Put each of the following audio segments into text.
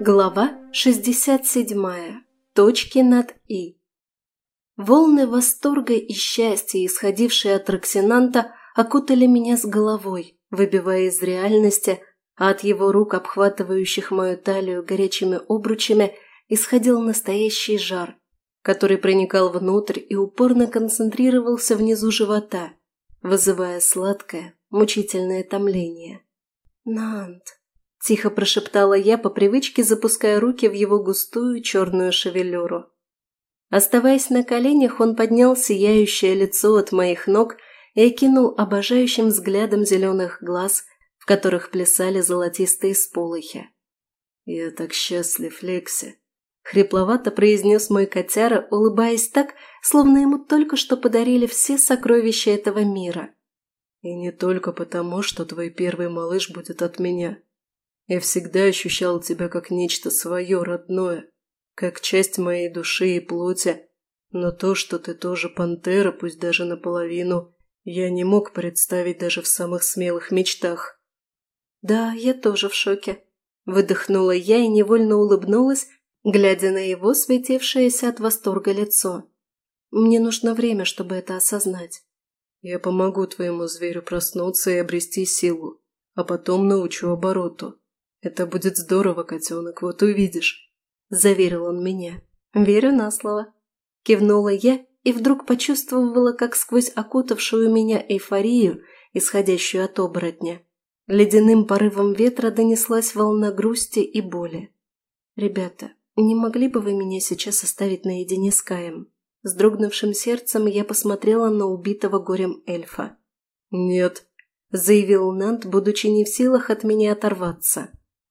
Глава 67. Точки над «и». Волны восторга и счастья, исходившие от Роксинанта, окутали меня с головой, выбивая из реальности, а от его рук, обхватывающих мою талию горячими обручами, исходил настоящий жар, который проникал внутрь и упорно концентрировался внизу живота, вызывая сладкое, мучительное томление. «Нант!» – тихо прошептала я по привычке, запуская руки в его густую черную шевелюру. Оставаясь на коленях, он поднял сияющее лицо от моих ног и окинул обожающим взглядом зеленых глаз, в которых плясали золотистые сполохи. «Я так счастлив, Лекси!» – хрипловато произнес мой котяра, улыбаясь так, словно ему только что подарили все сокровища этого мира. «И не только потому, что твой первый малыш будет от меня. Я всегда ощущал тебя как нечто свое, родное, как часть моей души и плоти, но то, что ты тоже пантера, пусть даже наполовину, я не мог представить даже в самых смелых мечтах. Да, я тоже в шоке. Выдохнула я и невольно улыбнулась, глядя на его светившееся от восторга лицо. Мне нужно время, чтобы это осознать. Я помогу твоему зверю проснуться и обрести силу, а потом научу обороту. «Это будет здорово, котенок, вот увидишь», – заверил он меня. «Верю на слово». Кивнула я и вдруг почувствовала, как сквозь окутавшую меня эйфорию, исходящую от оборотня, ледяным порывом ветра донеслась волна грусти и боли. «Ребята, не могли бы вы меня сейчас оставить наедине с Каем?» С дрогнувшим сердцем я посмотрела на убитого горем эльфа. «Нет», – заявил Нант, будучи не в силах от меня оторваться.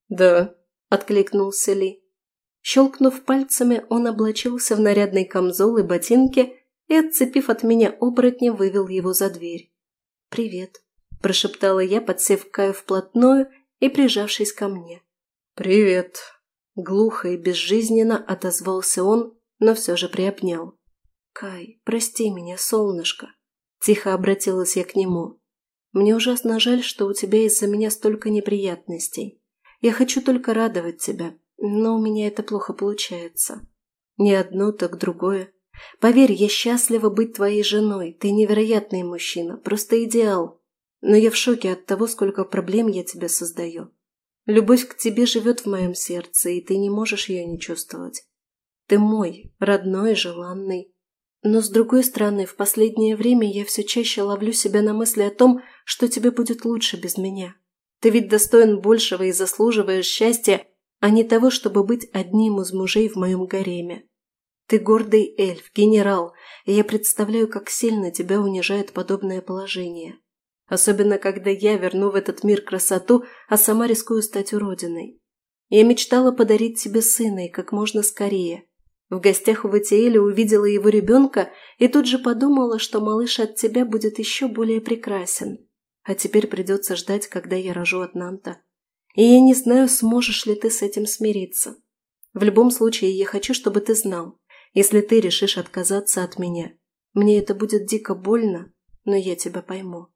«Да», – откликнулся Ли. Щелкнув пальцами, он облачился в нарядный камзол и ботинки и, отцепив от меня оборотня, вывел его за дверь. «Привет», – прошептала я, подсев Каю вплотную и прижавшись ко мне. «Привет», – глухо и безжизненно отозвался он, но все же приобнял. «Кай, прости меня, солнышко», – тихо обратилась я к нему. «Мне ужасно жаль, что у тебя из-за меня столько неприятностей. Я хочу только радовать тебя, но у меня это плохо получается. Не одно, так другое. Поверь, я счастлива быть твоей женой. Ты невероятный мужчина, просто идеал. Но я в шоке от того, сколько проблем я тебе создаю. Любовь к тебе живет в моем сердце, и ты не можешь ее не чувствовать. Ты мой, родной, желанный. Но, с другой стороны, в последнее время я все чаще ловлю себя на мысли о том, что тебе будет лучше без меня. Ты ведь достоин большего и заслуживаешь счастья, а не того, чтобы быть одним из мужей в моем гареме. Ты гордый эльф, генерал, и я представляю, как сильно тебя унижает подобное положение. Особенно, когда я верну в этот мир красоту, а сама рискую стать уродиной. Я мечтала подарить тебе сына и как можно скорее. В гостях у Ватиэля увидела его ребенка и тут же подумала, что малыш от тебя будет еще более прекрасен. А теперь придется ждать, когда я рожу от Нанта. И я не знаю, сможешь ли ты с этим смириться. В любом случае, я хочу, чтобы ты знал, если ты решишь отказаться от меня. Мне это будет дико больно, но я тебя пойму.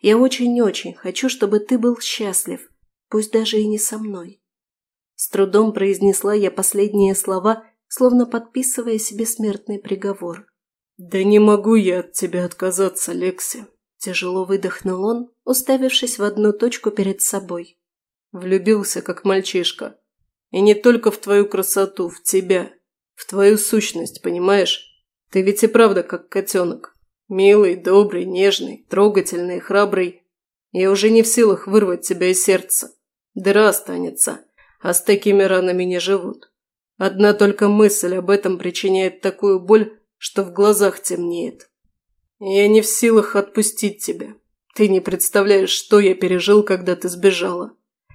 Я очень-очень хочу, чтобы ты был счастлив, пусть даже и не со мной. С трудом произнесла я последние слова, словно подписывая себе смертный приговор. «Да не могу я от тебя отказаться, Лекси», Тяжело выдохнул он, уставившись в одну точку перед собой. Влюбился, как мальчишка. И не только в твою красоту, в тебя. В твою сущность, понимаешь? Ты ведь и правда как котенок. Милый, добрый, нежный, трогательный, храбрый. Я уже не в силах вырвать тебя из сердца. Дыра останется, а с такими ранами не живут. Одна только мысль об этом причиняет такую боль, что в глазах темнеет. «Я не в силах отпустить тебя. Ты не представляешь, что я пережил, когда ты сбежала.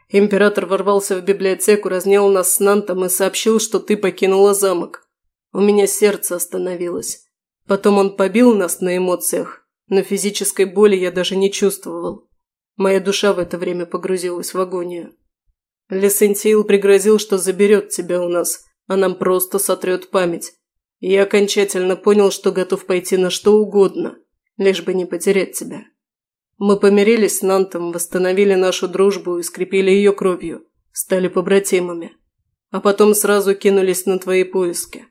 Император ворвался в библиотеку, разнял нас с Нантом и сообщил, что ты покинула замок. У меня сердце остановилось. Потом он побил нас на эмоциях, но физической боли я даже не чувствовал. Моя душа в это время погрузилась в агонию. Лесентиил пригрозил, что заберет тебя у нас, а нам просто сотрет память. Я окончательно понял, что готов пойти на что угодно, лишь бы не потерять тебя. Мы помирились с Нантом, восстановили нашу дружбу и скрепили ее кровью, стали побратимами. а потом сразу кинулись на твои поиски.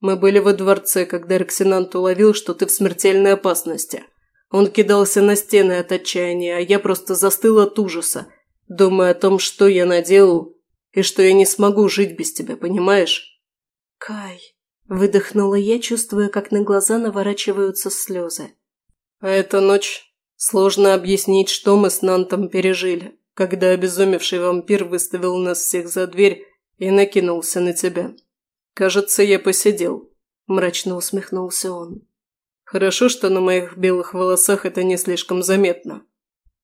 Мы были во дворце, когда Рексинант уловил, что ты в смертельной опасности. Он кидался на стены от отчаяния, а я просто застыл от ужаса, думая о том, что я наделал, и что я не смогу жить без тебя, понимаешь? Кай, выдохнула я, чувствуя, как на глаза наворачиваются слезы. А эта ночь... Сложно объяснить, что мы с Нантом пережили, когда обезумевший вампир выставил нас всех за дверь и накинулся на тебя. «Кажется, я посидел», – мрачно усмехнулся он. «Хорошо, что на моих белых волосах это не слишком заметно.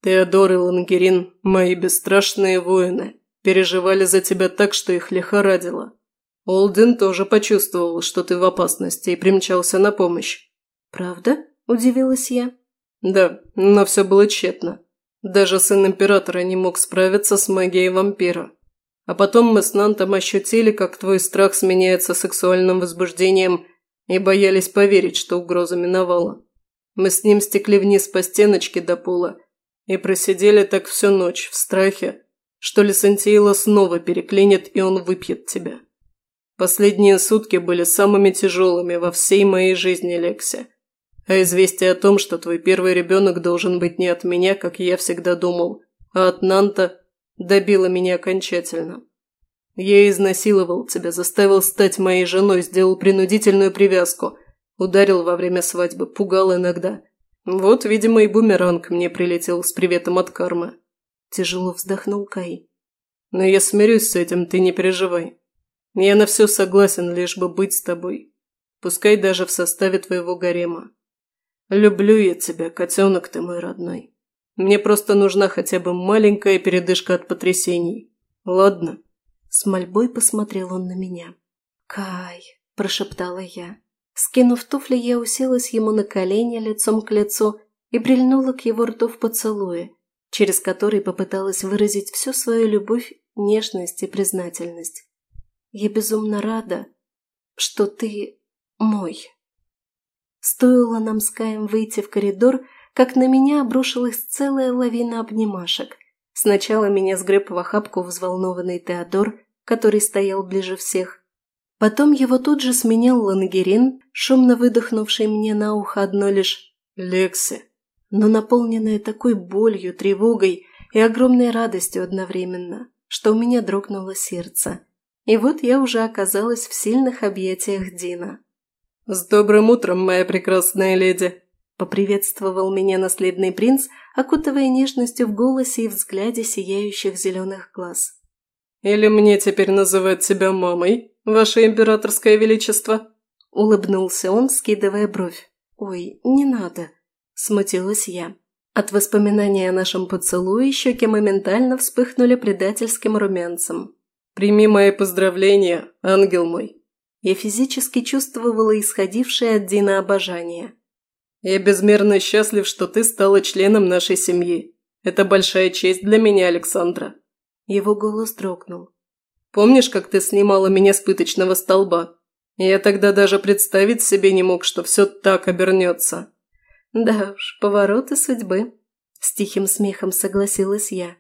Теодор и Лангерин, мои бесстрашные воины, переживали за тебя так, что их лихорадило. Олден тоже почувствовал, что ты в опасности, и примчался на помощь». «Правда?» – удивилась я. «Да, но все было тщетно. Даже сын императора не мог справиться с магией вампира. А потом мы с Нантом ощутили, как твой страх сменяется сексуальным возбуждением и боялись поверить, что угроза миновала. Мы с ним стекли вниз по стеночке до пола и просидели так всю ночь в страхе, что Лисантиила снова переклинит и он выпьет тебя. Последние сутки были самыми тяжелыми во всей моей жизни, Лекси. А известие о том, что твой первый ребенок должен быть не от меня, как я всегда думал, а от Нанта, добила меня окончательно. Я изнасиловал тебя, заставил стать моей женой, сделал принудительную привязку, ударил во время свадьбы, пугал иногда. Вот, видимо, и бумеранг мне прилетел с приветом от кармы. Тяжело вздохнул Кай. Но я смирюсь с этим, ты не переживай. Я на все согласен, лишь бы быть с тобой. Пускай даже в составе твоего гарема. Люблю я тебя, котенок ты мой родной. Мне просто нужна хотя бы маленькая передышка от потрясений. Ладно?» С мольбой посмотрел он на меня. «Кай!» – прошептала я. Скинув туфли, я уселась ему на колени лицом к лицу и прильнула к его рту в поцелуе, через который попыталась выразить всю свою любовь, нежность и признательность. «Я безумно рада, что ты мой». Стоило нам с Каем выйти в коридор – как на меня обрушилась целая лавина обнимашек. Сначала меня сгреб в охапку взволнованный Теодор, который стоял ближе всех. Потом его тут же сменил Лангерин, шумно выдохнувший мне на ухо одно лишь «Лекси», но наполненное такой болью, тревогой и огромной радостью одновременно, что у меня дрогнуло сердце. И вот я уже оказалась в сильных объятиях Дина. «С добрым утром, моя прекрасная леди!» Поприветствовал меня наследный принц, окутывая нежностью в голосе и взгляде сияющих зеленых глаз. «Или мне теперь называть тебя мамой, ваше императорское величество?» Улыбнулся он, скидывая бровь. «Ой, не надо», – смутилась я. От воспоминания о нашем поцелуе щеки моментально вспыхнули предательским румянцем. «Прими мои поздравления, ангел мой!» Я физически чувствовала исходившее от Дина обожание. Я безмерно счастлив, что ты стала членом нашей семьи. Это большая честь для меня, Александра». Его голос дрогнул. «Помнишь, как ты снимала меня с пыточного столба? Я тогда даже представить себе не мог, что все так обернется». «Да уж, повороты судьбы», – с тихим смехом согласилась я.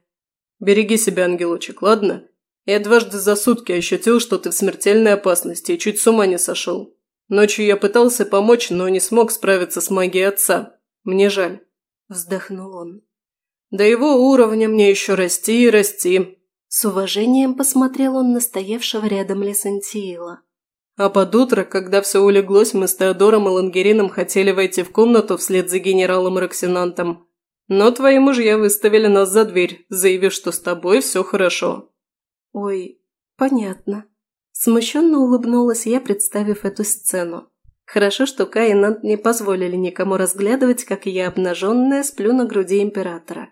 «Береги себя, ангелочек, ладно? Я дважды за сутки ощутил, что ты в смертельной опасности и чуть с ума не сошел. Ночью я пытался помочь, но не смог справиться с магией отца. Мне жаль». Вздохнул он. «До его уровня мне еще расти и расти». С уважением посмотрел он на стоявшего рядом Лесантиила. А под утро, когда все улеглось, мы с Теодором и Лангерином хотели войти в комнату вслед за генералом Роксинантом. Но твои мужья выставили нас за дверь, заявив, что с тобой все хорошо. Ой, понятно. Смущенно улыбнулась я, представив эту сцену. Хорошо, что Кай и Нант не позволили никому разглядывать, как я обнаженная сплю на груди императора.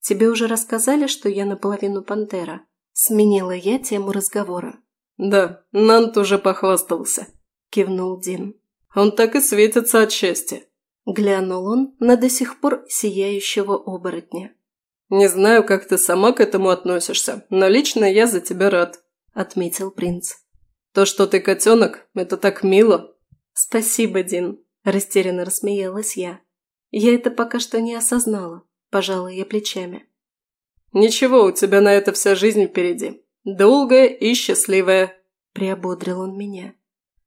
«Тебе уже рассказали, что я наполовину пантера?» Сменила я тему разговора. «Да, Нант уже похвастался», – кивнул Дин. «Он так и светится от счастья». Глянул он на до сих пор сияющего оборотня. «Не знаю, как ты сама к этому относишься, но лично я за тебя рад. – отметил принц. «То, что ты котенок, это так мило!» «Спасибо, Дин», – растерянно рассмеялась я. «Я это пока что не осознала», – пожала я плечами. «Ничего, у тебя на это вся жизнь впереди. долгая и счастливая», – приободрил он меня.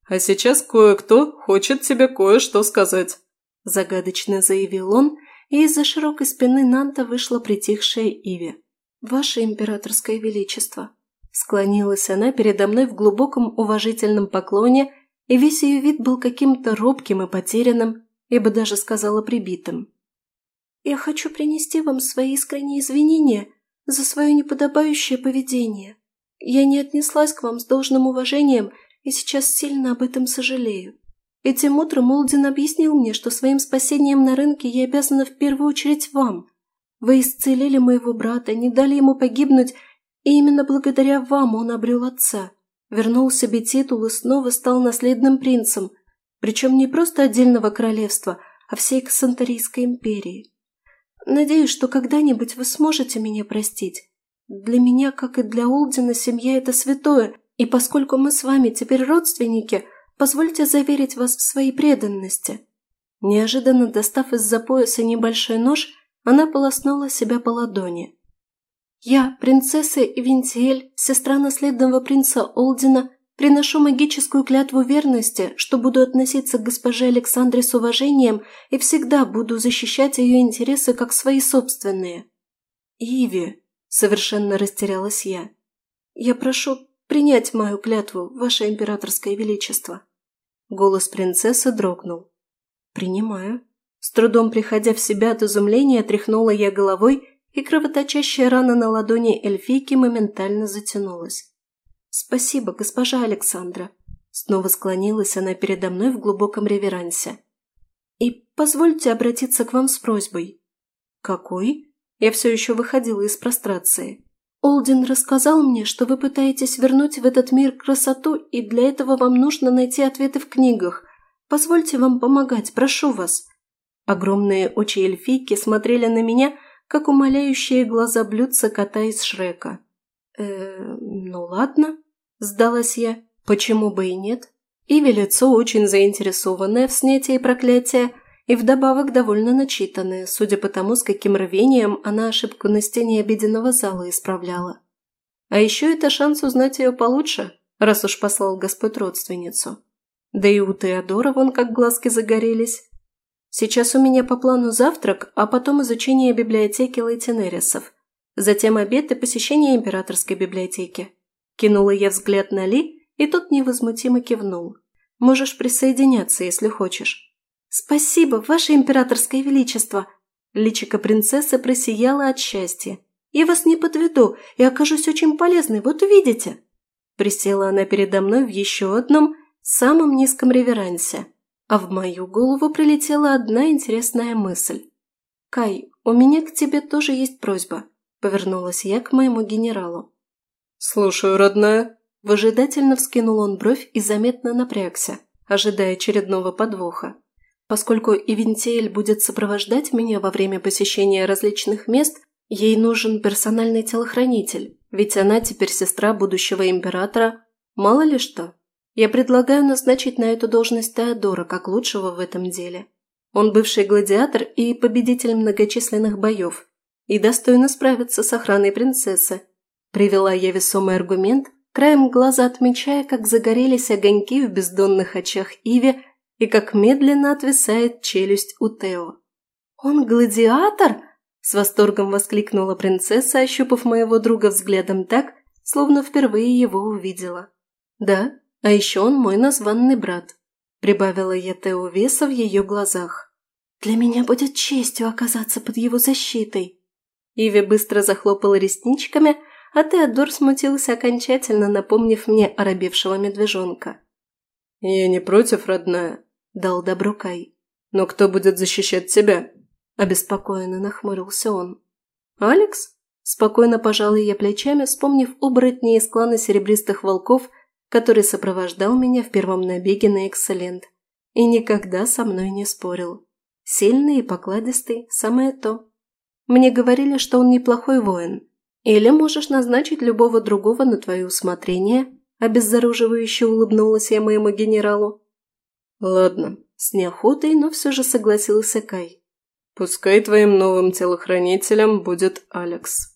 «А сейчас кое-кто хочет тебе кое-что сказать», – загадочно заявил он, и из-за широкой спины Нанта вышла притихшая Иви. «Ваше императорское величество», – склонилась она передо мной в глубоком уважительном поклоне, и весь ее вид был каким-то робким и потерянным, я бы даже сказала прибитым. «Я хочу принести вам свои искренние извинения за свое неподобающее поведение. Я не отнеслась к вам с должным уважением и сейчас сильно об этом сожалею. Этим утром Молдин объяснил мне, что своим спасением на рынке я обязана в первую очередь вам. Вы исцелили моего брата, не дали ему погибнуть, и именно благодаря вам он обрел отца. Вернул себе титул и снова стал наследным принцем, причем не просто отдельного королевства, а всей Кассанторийской империи. Надеюсь, что когда-нибудь вы сможете меня простить. Для меня, как и для Олдина, семья – это святое, и поскольку мы с вами теперь родственники, позвольте заверить вас в своей преданности». Неожиданно достав из-за пояса небольшой нож, она полоснула себя по ладони. «Я, принцесса Ивентиэль, сестра наследного принца Олдина, Приношу магическую клятву верности, что буду относиться к госпоже Александре с уважением и всегда буду защищать ее интересы как свои собственные. Иви, совершенно растерялась я. Я прошу принять мою клятву, ваше императорское величество. Голос принцессы дрогнул. Принимаю. С трудом приходя в себя от изумления, тряхнула я головой, и кровоточащая рана на ладони эльфийки моментально затянулась. «Спасибо, госпожа Александра», – снова склонилась она передо мной в глубоком реверансе. «И позвольте обратиться к вам с просьбой». «Какой?» Я все еще выходила из прострации. «Олдин рассказал мне, что вы пытаетесь вернуть в этот мир красоту, и для этого вам нужно найти ответы в книгах. Позвольте вам помогать, прошу вас». Огромные очи эльфийки смотрели на меня, как умоляющие глаза блюдца кота из Шрека. «Э, ну ладно», Сдалась я. Почему бы и нет? Иви лицо очень заинтересованное в снятии проклятия и вдобавок довольно начитанное, судя по тому, с каким рвением она ошибку на стене обеденного зала исправляла. А еще это шанс узнать ее получше, раз уж послал Господь родственницу. Да и у Теодора вон как глазки загорелись. Сейчас у меня по плану завтрак, а потом изучение библиотеки Лейтенерисов. Затем обед и посещение императорской библиотеки. Кинула я взгляд на Ли, и тот невозмутимо кивнул. «Можешь присоединяться, если хочешь». «Спасибо, ваше императорское величество!» Личико принцессы просияло от счастья. «Я вас не подведу и окажусь очень полезной, вот увидите!» Присела она передо мной в еще одном, самом низком реверансе, а в мою голову прилетела одна интересная мысль. «Кай, у меня к тебе тоже есть просьба», – повернулась я к моему генералу. «Слушаю, родная». Выжидательно вскинул он бровь и заметно напрягся, ожидая очередного подвоха. Поскольку Ивентиэль будет сопровождать меня во время посещения различных мест, ей нужен персональный телохранитель, ведь она теперь сестра будущего императора. Мало ли что. Я предлагаю назначить на эту должность Теодора как лучшего в этом деле. Он бывший гладиатор и победитель многочисленных боев, и достойно справиться с охраной принцессы, Привела я весомый аргумент, краем глаза отмечая, как загорелись огоньки в бездонных очах Иви и как медленно отвисает челюсть у Тео. «Он гладиатор?» – с восторгом воскликнула принцесса, ощупав моего друга взглядом так, словно впервые его увидела. «Да, а еще он мой названный брат», – прибавила я Тео веса в ее глазах. «Для меня будет честью оказаться под его защитой». Иви быстро захлопала ресничками – а Теодор смутился окончательно, напомнив мне оробевшего медвежонка. «Я не против, родная», – дал добро Кай. «Но кто будет защищать тебя?» – обеспокоенно нахмурился он. «Алекс?» – спокойно пожал я плечами, вспомнив оборотни из клана серебристых волков, который сопровождал меня в первом набеге на Экселент и никогда со мной не спорил. Сильный и покладистый – самое то. Мне говорили, что он неплохой воин – или можешь назначить любого другого на твое усмотрение», – обеззаруживающе улыбнулась я моему генералу. «Ладно», – с неохотой, но все же согласился Кай. «Пускай твоим новым телохранителем будет Алекс».